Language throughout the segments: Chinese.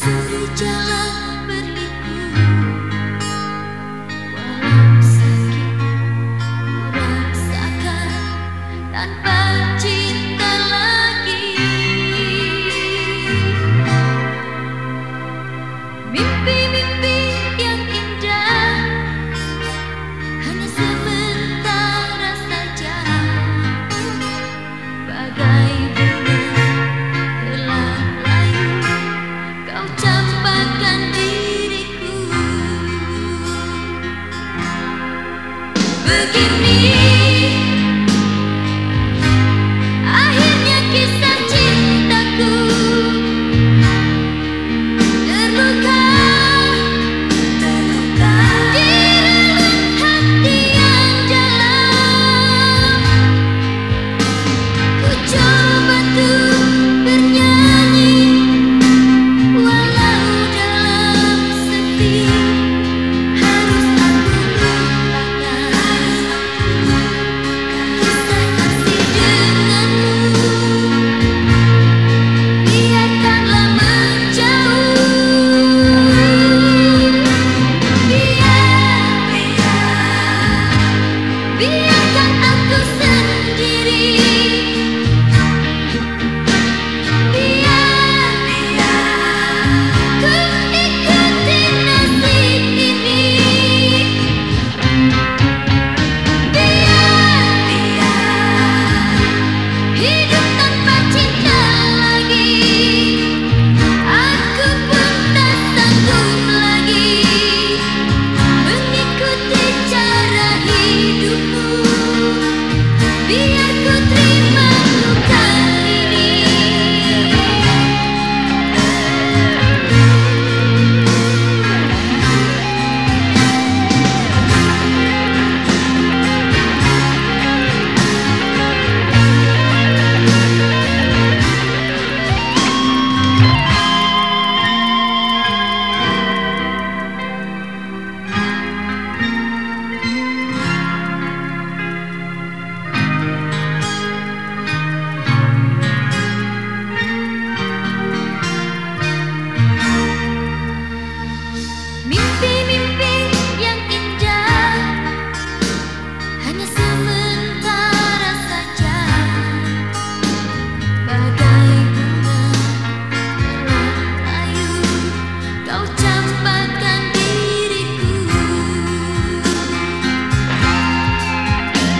Giữ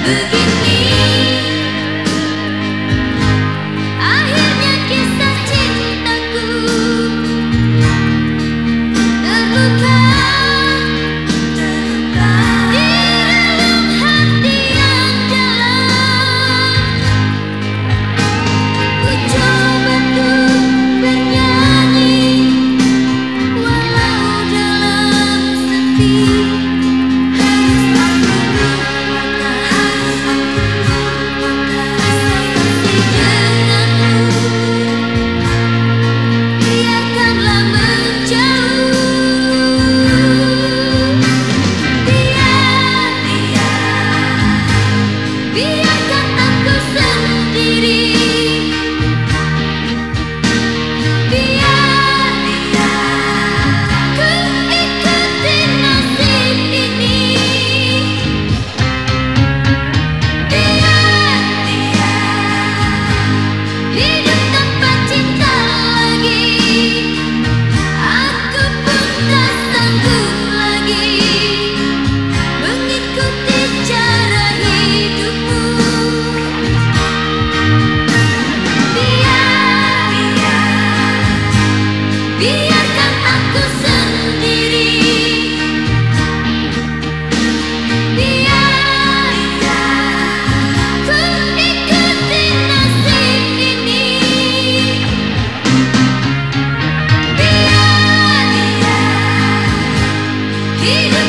Bugün Even